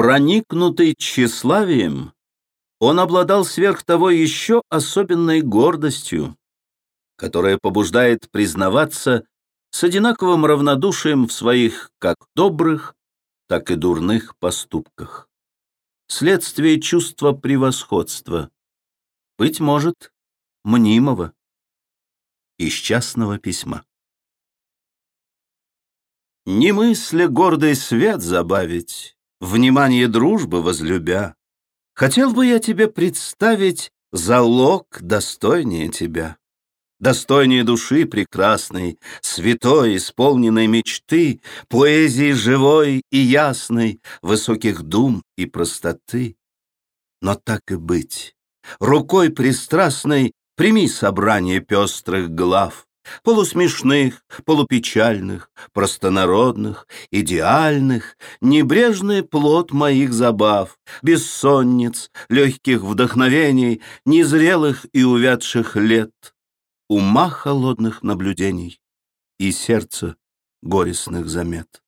Проникнутый тщеславием, он обладал сверх того еще особенной гордостью, которая побуждает признаваться с одинаковым равнодушием в своих как добрых, так и дурных поступках. Следствие чувства превосходства, быть может, мнимого, из частного письма. Не мысля гордый свет забавить, Внимание дружбы возлюбя, Хотел бы я тебе представить Залог достойнее тебя. Достойнее души прекрасной, Святой, исполненной мечты, Поэзии живой и ясной, Высоких дум и простоты. Но так и быть, рукой пристрастной Прими собрание пестрых глав, Полусмешных, полупечальных, простонародных, идеальных, Небрежный плод моих забав, Бессонниц, легких вдохновений, Незрелых и увядших лет, Ума холодных наблюдений И сердца горестных замет.